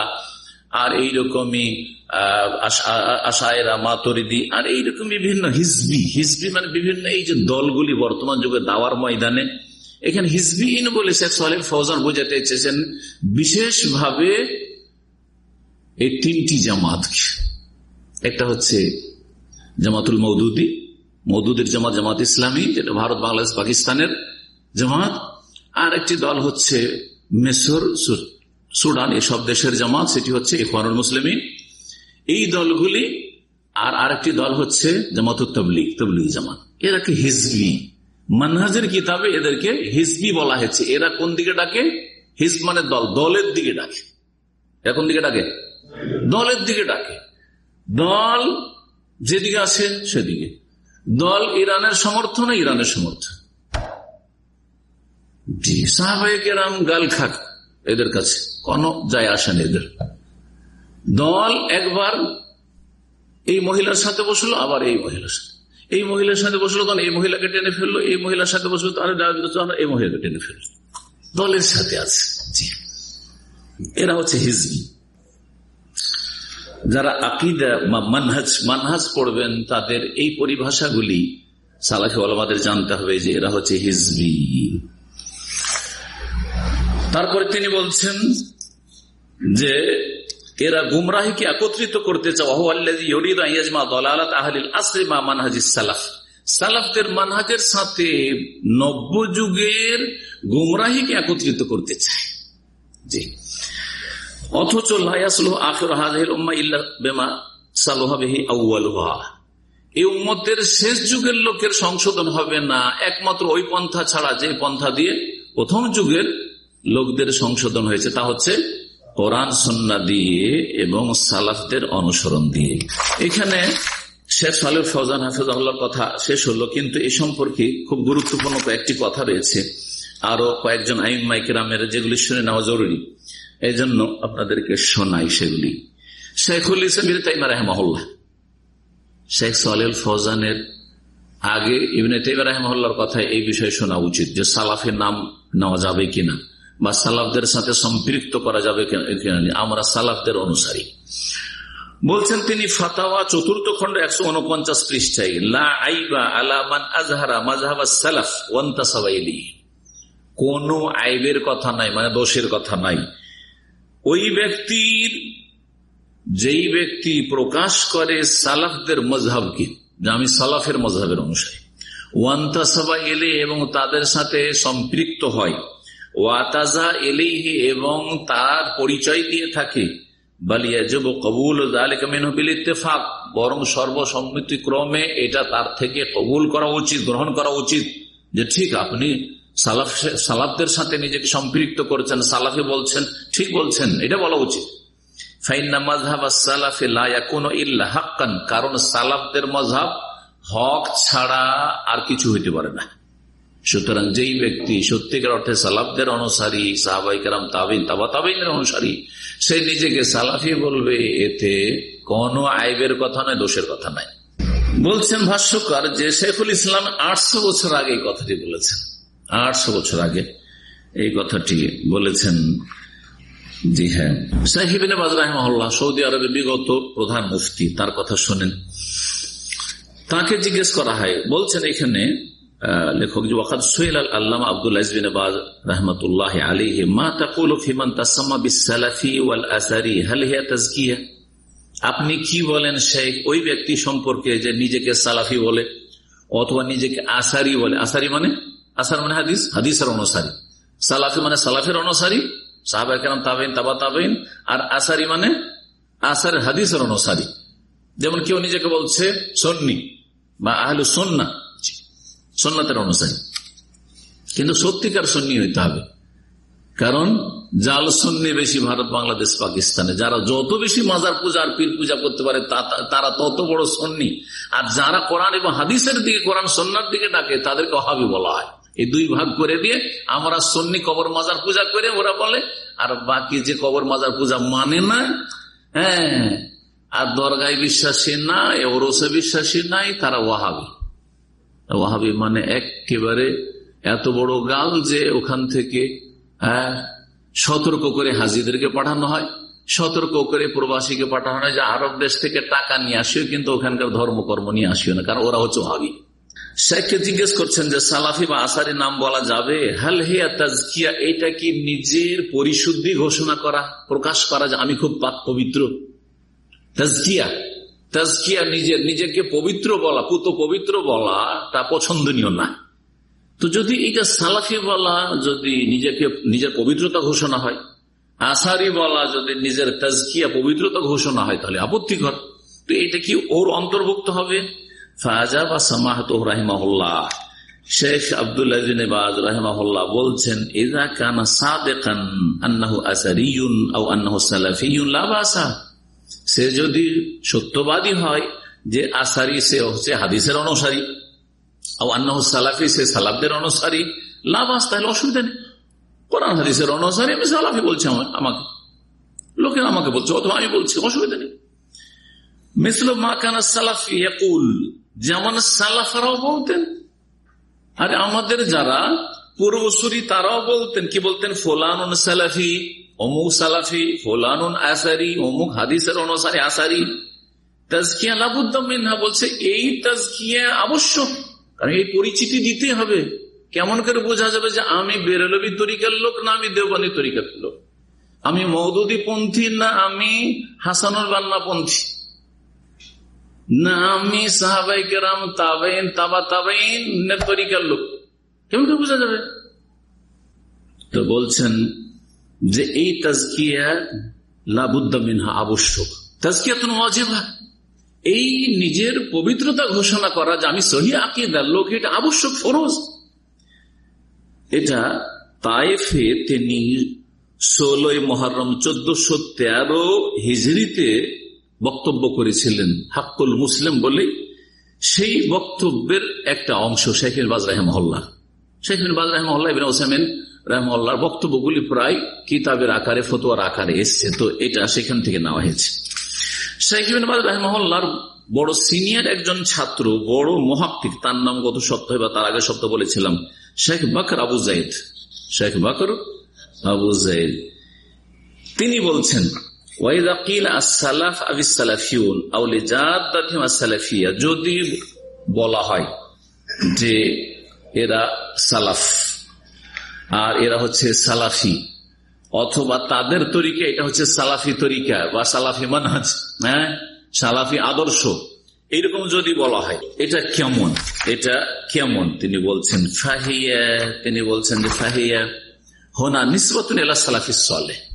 আর এইরকমই আশায়রা, মাতরিদি আর এইরকম বিভিন্ন হিজবি। হিজবি মানে বিভিন্ন এই যে দলগুলি বর্তমান যুগে দাওয়ার ময়দানে, এখানে হিজবিহীন বলে শেখ সালেম ফৌজান বোঝাতে চেয়েছেন, বিশেষভাবে এই তিনটি জামাত একটা হচ্ছে জামাতুল মৌদুদি মৌদুদের জামাত জামাত ইসলামী, যেটা ভারত, বাংলাদেশ, পাকিস্তানের জামাত, আর একটি দল হচ্ছে মেসর সুডান এসব দেশের জামাত, সেটি হচ্ছে ইফানুল মুসলিমী এই দলগুলি, আর আরেকটি দল হচ্ছে জামাত তবলিগ তবলিগ জামাত। এরা কি হিজবি? মানহাজের কিতাবে এদেরকে হিজবি বলা হয়েছে। এরা কোন দিকে ডাকে? হিজ মানে দল, দলের দিকে ডাকে। এরা কোন দিকে ডাকে? দলের দিকে ডাকে। দল যেদিকে আছে সেদিকে। দল ইরানের সমর্থন ইরানের সমর্থন। গাল খাক এদের কাছে। কোন যায় আসেন এদের। দল একবার এই মহিলার সাথে বসল, আবার এই মহিলার সাথে। এই মহিলার সাথে বসল, তখন এই মহিলাকে টেনে ফেলল। এই মহিলার সাথে বসল তখন এই মহিলাকে টেনে ফেলল দলের সাথে আছে। এরা হচ্ছে হিজবি। যারা আকিদা মানহাজ মানহাজ পড়বেন, তাদের এই পরিভাষাগুলি সালাফি আলমাদের জানতে হবে যে এরা হচ্ছে হিজবি। তারপরে তিনি বলছেন যে এরা গুমরাহিকে একত্রিত করতে সালাফ। সালাফদের মানহাজের সাথে নব্য যুগের গুমরাহিকে একত্রিত করতে চায়। জি। অথচ আখের হাজের বেমা সালোহাবেহি আউ্বালুহা এই উম্মতের শেষ যুগের লোকের সংশোধন হবে না। একমাত্র ওই পন্থা ছাড়া যে পন্থা দিয়ে প্রথম যুগের লোকদের সংশোধন হয়েছে তা হচ্ছে কোরআন, সন্না দিয়ে এবং সালাফদের অনুসরণ দিয়ে। এখানে শেখ সালের ফৌজান হাফিজার কথা শেষ হলো, কিন্তু এই সম্পর্কে খুব গুরুত্বপূর্ণ কয়েকটি কথা রয়েছে। আরও কয়েকজন আইন মাইকেরামের যেগুলি শুনে নেওয়া জরুরি। এই জন্য আপনাদেরকে শোনাই সেগুলি। শেখুল ইসলাম তাইমা রহমহল্লা শেখ সালেল ফৌজানের আগে ইবনে তাইমা রহমহল্লার কথা এই বিষয়ে শোনা উচিত যে সালাফের নাম নেওয়া যাবে কিনা বা সালাফদের সাথে সম্পৃক্ত করা যাবে কিনা আমরা সালাফদের অনুসারী। বলছেন তিনি, ফাতাওয়া চতুর্থ খন্ড একশো উনপঞ্চাশ পৃষ্ঠায় কোন আইবের কথা নাই মানে দোষের কথা নাই। ওই ব্যক্তির, যেই ব্যক্তি প্রকাশ করে সালাফদের মজহাবকে আমি সালাফের মজহাবের অনুসারী। ওয়ান্তাসাবা এলে এবং তাদের সাথে সম্পৃক্ত হয়। ওয়াতাজা এলেহি এবং তার পরিচয় দিয়ে থাকে। কবুল ইত্তেফাক। বরং সর্বসম্মতি ক্রমে এটা তার থেকে কবুল করা উচিত, গ্রহণ করা উচিত। যে ঠিক আপনি সালাফ সালাফদের সাথে নিজেকে সম্পৃক্ত করেছেন। সালাফে বলছেন, ঠিক বলছেন, এটা বলা উচিত। কারণ সালাফদের মজাব হক ছাড়া আর কিছু হইতে পারে না। সুতরাং যেই ব্যক্তি সত্যিকার অর্থে সালাফদের অনুসারী সাহাবাইকার তাবিন, তাবা তাবিনের অনুসারী, সে নিজেকে সালাফি বলবে, এতে কোন আইবের কথা নয়, দোষের কথা নাই বলছেন ভাষ্যকার যে শেখুল ইসলাম আটশো বছর আগে কথাটি বলেছেন। আটশো বছর আগে এই কথাটি বলেছেন জি হ্যাঁ। সাহিবিন বাজরাহমল্লাহ সৌদি আরবের বিগত প্রধান মুফতি, তার কথা শোনেন। তাকে জিজ্ঞেস করা হয়, বলছেন এখানে লেখক যে আলিহি মা তাসাম্মা ওয়াল আপনি কি বলেন শেখ, ওই ব্যক্তি সম্পর্কে যে নিজেকে সালাফি বলে, অথবা নিজেকে আসারি বলে? আসারি মানে? আসার মানে হাদিস হাদিসের অনুসারী সালাফি মানে সালাফের অনুসারী সাহাবা কেন তাবেন তাবা তাবেন আর আসারি মানে আসার হাদিসের অনুসারী যেমন কেউ নিজেকে বলছে সন্নি বা আহলু সন্না সন্ন্যতের অনুসারী কিন্তু সত্যিকার সন্নি হইতে হবে কারণ জাল সন্নি বেশি ভারত বাংলাদেশ পাকিস্তানে যারা যত বেশি মাজার পূজা আর পীর পূজা করতে পারে তারা তত বড় সন্নি আর যারা কোরআন এবং হাদিসের দিকে কোরআন সন্ন্যার দিকে ডাকে তাদেরকে অহাবি বলা হয় এই দুই ভাগ করে দিয়ে আমরা সন্নি কবর মাজার পূজা করে ওরা বলে আর বাকি যে কবর মাজার পূজা মানে না হ্যাঁ আর দরগায় বিশ্বাসী নাই ওরসে বিশ্বাসী নাই তারা ওয়াহাবি। ওয়াহাবি মানে একেবারে এত বড় গাল যে ওখান থেকে হ্যাঁ, সতর্ক করে হাজিদেরকে পাঠানো হয় সতর্ক করে প্রবাসীকে পাঠানো হয় যে আরব দেশ থেকে টাকা নিয়ে আসিও কিন্তু ওখানকার ধর্মকর্ম নিয়ে আসিও না কারণ ওরা হচ্ছে ওয়াহাবি। শেখকে জিজ্ঞেস করছেন যে, সালাফি বা আসারি নাম বলা যাবে? হাল হিয়া তাজকিয়া, এটা কি নিজের পরিশুদ্ধি ঘোষণা করা, প্রকাশ করা যে আমি খুব পাক পবিত্র? তাজকিয়া তাজকিয়া নিজের নিজেকে পবিত্র বলা, পুত পবিত্র বলা, তা পছন্দনীয় না। তো যদি এটা সালাফি বলা, যদি নিজেকে, নিজের পবিত্রতা ঘোষণা হয়, আসারি বলা, যদি নিজের তাজকিয়া পবিত্রতা ঘোষণা হয়, তাহলে আপত্তিকর। তো এটা কি ওর অন্তর্ভুক্ত হবে? ফাজা বা সামাহত রাহিমাহুল্লাহ। শেখ আবদুল্লাহ রাহিমাহুল্লাহ বলছেন ইজা কানা সাদেকান আন্নাহু আসারিউন আও আন্নাহু সালাফিউন লাবাসা সে যদি সত্যবাদী হয়, যে আসারি সে হচ্ছে হাদিসের অনুসারী আন্নাহ সালাফি সে সালাফদের অনুসারী লাভাস তাহলে অসুবিধা নেই। কোরআন হাদিসের অনুসারী, আমি সালাফি বলছি আমাকে। লোকের আমাকে বলছে, অথবা আমি বলছি, অসুবিধা নেই। মিসল মাকানা সালাফি যেমন সালাফারাও বলতেন। আর আমাদের যারা পূর্বসূরি তারাও বলতেন, কি বলতেন? ফোলান সালাফি, অমুক সালাফি, ফোলানুন আসারি, অমুক হাদিসের অনুসারে আসারি। তাজকিয়া লাবুদ্দিনা বলছে, এই তাজকিয়া আবশ্যক, কারণ এই পরিচিতি দিতে হবে। কেমন করে বোঝা যাবে যে আমি বেরলবি তরিকার লোক না আমি দেওবানি তরিকার লোক? আমি মৌদুদি পন্থী না আমি হাসানুল বান্না পন্থী না, আমি সাহাবাই কেরাম তাবেন তাবা তাবেন তরিকার লোক। কেমন করে বোঝা যাবে? তো বলছেন যে এই তাজকিয়া লাবুদ্দা মিনহা আবশ্যক। তাজকিয়া তো অজেবা এই নিজের পবিত্রতা ঘোষণা করা যে আমি সহি আকিদার লোক, এটা আবশ্যক, ফরজ। এটা তাইফে তিনি ষোলোই মহরম চোদ্দশো তেরো হিজড়িতে বক্তব্য করেছিলেন হাক্কুল মুসলিম বলে, সেই বক্তব্যের একটা অংশ শেখের বাজ রাহেমহল্লা শেখের বাজ রাহেমহল্লা ইবিন ওসামেন রাহমল্লার বক্তব্যগুলি প্রায় কিতাবের আকারে, ফতোয়ার আকারে এসছে। তো এটা সেখান থেকে নেওয়া হয়েছে। শেখ রাহমহল্লার বড় সিনিয়র একজন ছাত্র, বড় মহাক্কিক তার নাম গত সপ্তাহে বা তার আগে সপ্তাহ বলেছিলাম, শেখ বাকর আবু জাইদ। শেখ বাকর আবু জাইদ। তিনি বলছেন যদি বলা হয় যে এরা সালাফ, আর এরা হচ্ছে সালাফি, অথবা তাদের তরিকা এটা হচ্ছে সালাফি তরিকা, বা সালাফি মানহাজ হ্যাঁ? সালাফি আদর্শ। এরকম যদি বলা হয়, এটা কেমন? এটা কেমন? তিনি বলছেন ফাহিয়া, তিনি বলছেন যে ফাহিয়া, হোনা নিসবতুন এলা সালাফি সলে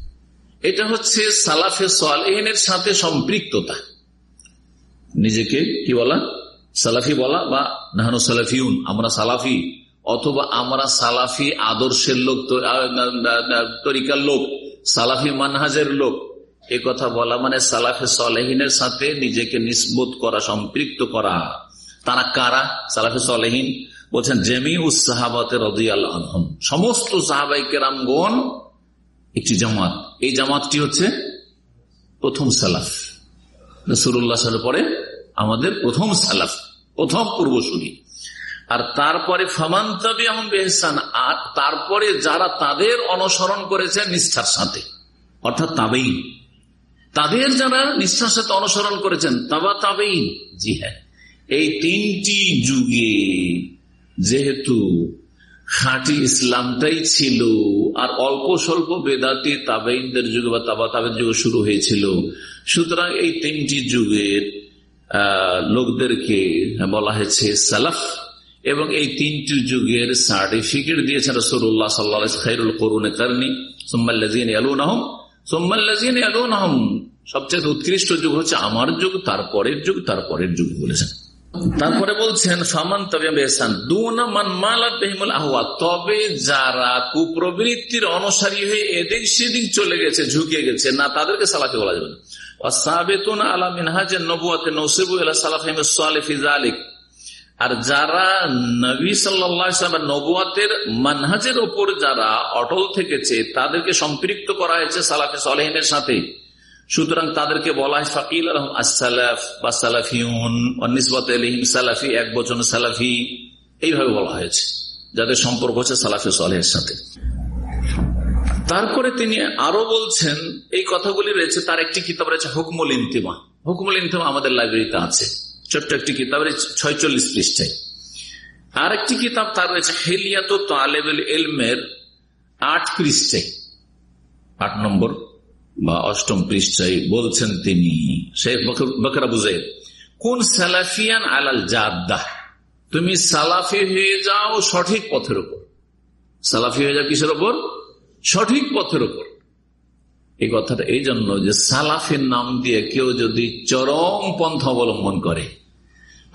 এটা হচ্ছে সালাফে সলেহিনের সাথে সম্পৃক্ততা। নিজেকে কি বলা? সালাফি বলা বা নাহানু সালাফিউন, আমরা সালাফি, অথবা আমরা সালাফি আদর্শের লোক তরিকার লোক, সালাফি মানহাজের লোক। এ কথা বলা মানে সালাফে সলেহিনের সাথে নিজেকে নিষ্বোধ করা, সম্পৃক্ত করা। তারা কারা? সালাফে সলেহিন বলছেন জেমি উসাহাবাতে আলহম সমস্ত সাহাবাই কেরামগণ একটি জামাত। এই জামাতটি হচ্ছে প্রথম সালাফ। রসুল্লাহ সালের পরে আমাদের প্রথম সালাফ, প্রথম পূর্বসূরী। আর তারপরে ফামান্তাবি আহম বেহসান আর তারপরে যারা তাদের অনুসরণ করেছে নিষ্ঠার সাথে, অর্থাৎ তাবেই তাদের যারা নিষ্ঠার সাথে অনুসরণ করেছেন, তাবা তাবেই জি হ্যাঁ এই তিনটি যুগে যেহেতু খাঁটি ইসলামটাই ছিল, আর অল্প স্বল্প বেদাতি তাবেইনদের যুগে বা তাবা তাবের যুগে শুরু হয়েছিল। সুতরাং এই তিনটি যুগের লোকদেরকে বলা হয়েছে সালাফ, এবং এই তিনটি যুগের সার্টিফিকেট দিয়েছেন রসুল্লাহ সাল্লাহ খাইরুল করুনে কারণী সোম্মাল্লাজিন আলুন আহম সোম্মাল্লাজিন আলুন আহম সবচেয়ে উৎকৃষ্ট যুগ হচ্ছে আমার যুগ, তারপরের যুগ তারপরের যুগ বলেছেন। তারপরে বলছেন, ফামান তবে আহ্বা তবে যারা কুপ্রবৃত্তির অনুসারী হয়ে এদিক সেদিক চলে গেছে, ঝুঁকে গেছে, না তাদেরকে সালাফি বলা যাবে আর যারা নবী সাল্লা মানহাজের ওপর যারা অটল থেকেছে, তাদেরকে সম্পৃক্ত করা হয়েছে সালাফে সালেহিনের সাথে। সুতরাং তাদেরকে বলা হয় ফাকিল আসালাফ বা সালাফিউন অনিসবত আলহিম সালাফি, এক বচন সালাফি। এইভাবে বলা হয়েছে, যাদের সম্পর্ক হচ্ছে সালাফি সালেহের সাথে। তারপরে তিনি আরও বলছেন, এই কথাগুলি রয়েছে, তার একটি কিতাব রয়েছে হুকমুল ইন্তিমা। হুকমুল ইন্তিমা আমাদের লাইব্রেরিতে আছে। ছোট্ট একটি কিতাবের ছয়চল্লিশ পৃষ্ঠায়। আর একটি কিতাব তার রয়েছে, হেলিয়াত তালেবুল এলমের আট পৃষ্ঠে আট নম্বর। বা অষ্টম পৃষ্ঠায় বলছেন তিনি, শেখ বকরা বুঝে কোন সালাফিয়ান আলাল জাদ্দাহ তুমি সালাফি হয়ে যাও সঠিক পথের উপর। সালাফি হয়ে যাও কিসের ওপর সঠিক পথের উপর। এই কথাটা এই জন্য যে সালাফের নাম দিয়ে কেউ যদি চরম পন্থা অবলম্বন করে,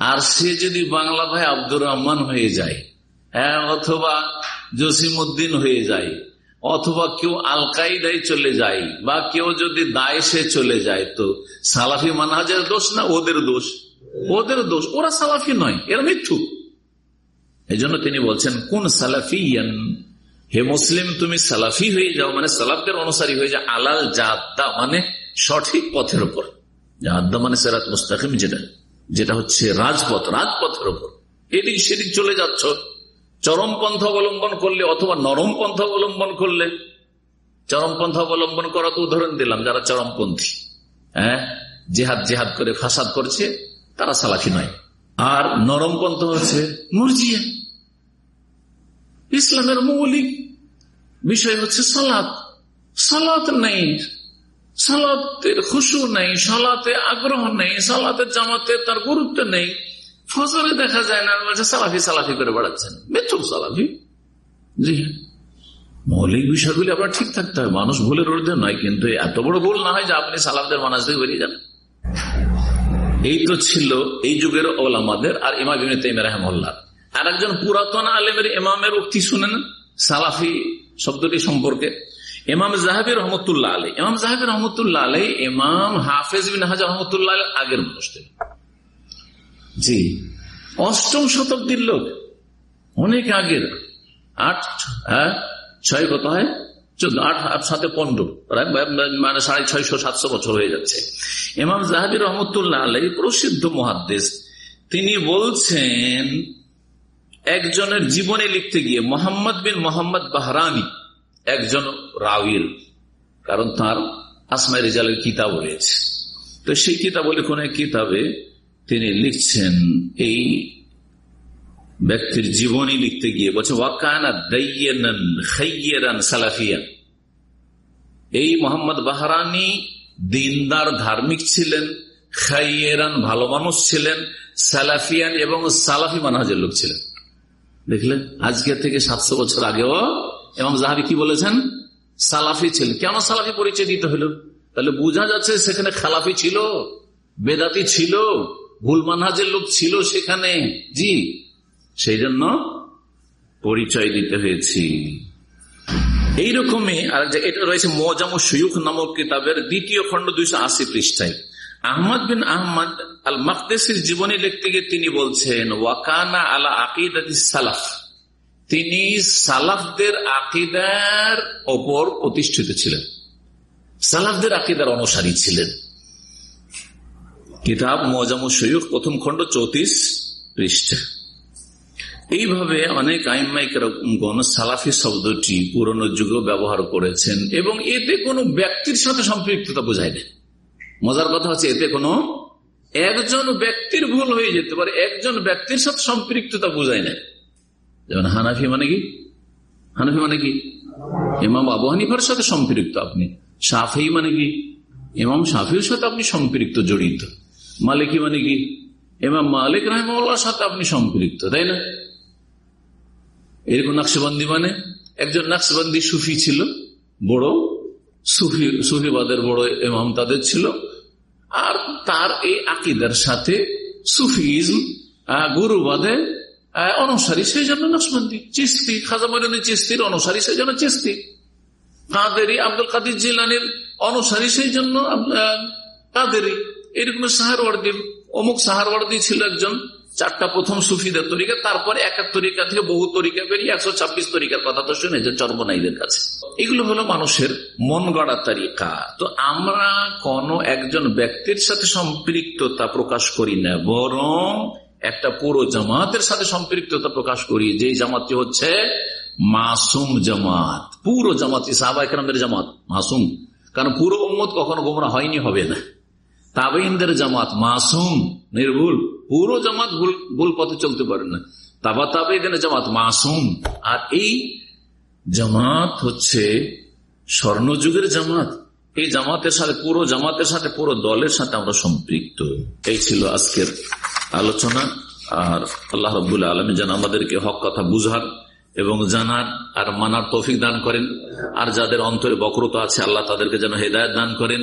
আর সে যদি বাংলা ভাই আব্দুর রহমান হয়ে যায় হ্যাঁ অথবা জসিম উদ্দিন হয়ে যায় অথবা কেউ আল কায়দায় চলে যায়, বা কেউ যদি দায়েশে চলে যায় তো সালাফি মানহাজের দোষ না ওদের দোষ? ওদের দোষ। ওরা সালাফি নয়, এরা মিথ্যু। এই তিনি বলছেন, কোন সালাফিয়ান? হে মুসলিম, তুমি সালাফি হয়ে যাও মানে সালাফদের অনুসারী হয়ে যাও, আলাল জাদ্দা মানে সঠিক পথের উপর। জাদ্দা মানে সেরাত মুস্তাকিম যেটা যেটা হচ্ছে রাজপথ, রাজপথের উপর। এদিক সেদিক চলে যাচ্ছ। চরম পন্থা অবলম্বন করলে অথবা নরম পন্থা অবলম্বন করলে, চরম পন্থা অবলম্বন করা তো উদাহরণ দিলাম যারা চরমপন্থী হ্যাঁ? জেহাদ জেহাদ করে ফাসাদ করছে, তারা সালাফি নয়। আর নরম পন্থা হচ্ছে মুরজিয়া। ইসলামের মৌলিক বিষয় হচ্ছে সালাত। সালাত নেই। সালাতের খুশু নেই, সালাতে আগ্রহ নেই সালাতের জামাতে তার গুরুত্ব নেই। ফজরে দেখা যায় না, বলছে সালাফি সালাফি করে বেড়াচ্ছেন। বেতুল সালাফি। জি। মৌলিক বিষয়গুলি আপনার ঠিক থাকতে হবে। মানুষ ভুলের ঊর্ধ্বে নয়, কিন্তু এত বড় ভুল না হয় যে আপনি সালাফদের মানাজ থেকে বেরিয়ে যান। এই তো ছিল এই যুগের ওলামাদের আর ইমাম রাহিমাহুল্লাহ। আর একজন পুরাতন আলেমের ইমামের উক্তি শুনেন, সালাফি শব্দটি সম্পর্কে। ইমাম জাহাবির রহমতুল্লাহ আলী ইমাম জাহাবির রহমতুল্লাহ আলী ইমাম হাফেজ বিন হাজার রহমতুল্লাহ আগের মানুষ থেকে। জি। অষ্টম শতাব্দীর লোক। অনেক আগের। আট হ্যাঁ? ছয় কত হয়? চোদ্দ, আট আট সাথে পনেরো। মানে সাড়ে ছয়শো, সাতশো বছর হয়ে যাচ্ছে। ইমাম জাহাবি রহমতুল্লাহ আলাই প্রসিদ্ধ মহাদ্দেশ তিনি বলছেন, একজনের জীবনে লিখতে গিয়ে মোহাম্মদ বিন মোহাম্মদ বাহরানি একজন রাউির কারণ তার আসমাই রেজালের কিতাব রয়েছে। তো সেই কিতাব কোন এক কিতাবে তিনি লিখছেন, এই ব্যক্তির জীবনী লিখতে গিয়ে বলছে সালাফিয়ান এই মোহাম্মদ বাহারানি দিনদার, ধার্মিক ছিলেন, খাইয়েরান ভালো মানুষ ছিলেন, সালাফিয়ান এবং সালাফি মানহাজের লোক ছিলেন। দেখলেন, আজকে থেকে সাতশো বছর আগেও এবং জাহাবি কি বলেছেন? সালাফি ছিলেন। কেন সালাফি পরিচয় দিতে হলো? তাহলে বোঝা যাচ্ছে সেখানে খালাফি ছিল, বেদাতি ছিল ভুল মানহাজের লোক ছিল সেখানে। জি সেই জন্য পরিচয় দিতে হয়েছি। এইরকমই আর এটা রয়েছে মজাম সৈয়ুখ নামক কিতাবের দ্বিতীয় খণ্ড দুইশো আশি পৃষ্ঠায়। আহমদ বিন আহমদ আল মকদেসির জীবনী লিখতে গিয়ে তিনি বলছেন, ওয়াকানা আলা আকিদাতি সালাফ। তিনি সালাফদের আকিদার ওপর প্রতিষ্ঠিত ছিলেন। সালাফদের আকিদার অনুসারী ছিলেন। কিতাব মজাম সৈয়ুখ প্রথম খণ্ড চৌত্রিশ পৃষ্ঠা। এইভাবে অনেক আইমাইকগণ সালাফি শব্দটি পুরনো যুগে ব্যবহার করেছেন এবং এতে কোনো ব্যক্তির সাথে সম্পৃক্ততা বোঝায় না। মজার কথা হচ্ছে এতে কোনো একজন ব্যক্তির ভুল হয়ে যেতে পারে, একজন ব্যক্তির সাথে সম্পৃক্ততা বোঝায় না। যেমন হানাফি মানে কি? হানাফি মানে কি? ইমাম আবু হানিফার সাথে সম্পৃক্ত আপনি। সাফি মানে কি? ইমাম সাফির সাথে আপনি সম্পৃক্ত জড়িত। মালিকি মানে কি? ইমাম মালিক রাহমার সাথে আপনি সম্পৃক্ত, তাই না? এরকম নকশবন্দি মানে? একজন নকশবন্দি সুফি ছিল, বড়, সুফি, সুফিবাদের বড় এমাম তাদের ছিল, আর তার এই আকিদার সাথে সুফিজম গুরুবাদে অনুসারী, সেই জন্য নকশবন্দি। চিস্তি খাজা মরিনী চিস্তির অনুসারী, সেই জন্য চিস্তি কাদেরি, আব্দুল কাদির জিলানির অনুসারী, সেই জন্য কাদেরি। এরকম সাহারওয়ার্দি অমুক সাহারওয়ার্দি ছিল একজন, চারটা প্রথম সুফিদের তরিকা, তারপরে এক এক তরিকা থেকে বহু তরিকা বেরিয়ে একশো ছাব্বিশ তরিকার কথা তো শুনেছে চর্মনাইদের কাছে। এগুলো হলো মানুষের মন গড়া তারিকা। তো আমরা কোন একজন ব্যক্তির সাথে সম্পৃক্ততা প্রকাশ করি না, বরং একটা পুরো জামাতের সাথে সম্পৃক্ততা প্রকাশ করি। যে জামাতটি হচ্ছে মাসুম জামাত। পুরো জামাত সাহাবাহামের জামাত, মাসুম। কারণ পুরো উম্মত কখনো গোমরা হয়নি, হবে না। তাবেইনদের জামাত মাসুম, নির্ভুল। পুরো জামাত ভুল পথে চলতে পারে না। তাবা তাবেইদের জামাত মাসুম। আর এই জামাত হচ্ছে স্বর্ণযুগের জামাত। এই জামাতের সাথে, পুরো জামাতের সাথে, পুরো দলের সাথে আমরা সম্পৃক্ত। এই ছিল আজকের আলোচনা। আর আল্লাহ রবুল্লা আলমী যেন আমাদেরকে হক কথা বুঝার এবং জানার আর মানার তৌফিক দান করেন। আর যাদের অন্তরে বক্রতা আছে, আল্লাহ তাদেরকে যেন হেদায়ত দান করেন।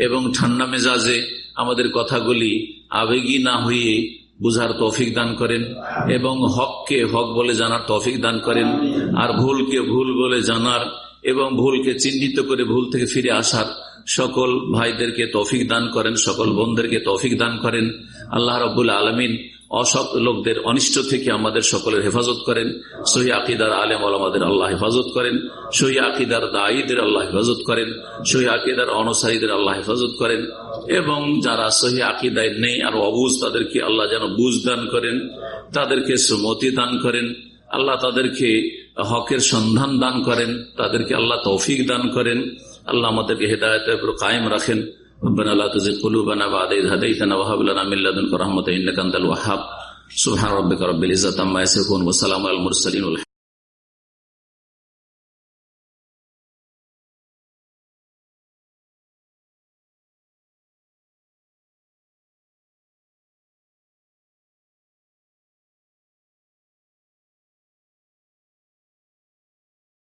এবং ঠান্ডা মেজাজে আমাদের কথাগুলি আবেগী না হয়ে বুঝার তৌফিক দান করেন এবং হককে হক বলে জানার তৌফিক দান করেন। আর ভুলকে ভুল বলে জানার এবং ভুলকে চিহ্নিত করে ভুল থেকে ফিরে আসার সকল ভাইদেরকে তৌফিক দান করেন, সকল বোনদেরকে তৌফিক দান করেন। আল্লাহ রবুল্লা আলমিন অসৎ লোকদের অনিষ্ট থেকে আমাদের সকলের হেফাজত করেন। সহি আকিদার আলেম আমাদের আল্লাহ হেফাজত করেন। সহি আকিদার দায়ীদের আল্লাহ হেফাজত করেন। সহি আকিদার অনুসারীদের আল্লাহ হেফাজত করেন। এবং যারা সহি আকিদায় নেই আর অবুজ, তাদেরকে আল্লাহ যেন বুঝ দান করেন, তাদেরকে সুমতি দান করেন, আল্লাহ তাদেরকে হকের সন্ধান দান করেন, তাদেরকে আল্লাহ তৌফিক দান করেন, আল্লাহ আমাদেরকে হেদায়তের উপর কায়েম রাখেন। ربنا لا تزغ قلوبنا بعد إذ هديتنا وهب لنا من لدنك رحمة إنك أنت الوهاب. سبحان ربك رب العزة عما يصفون وسلام على المرسلين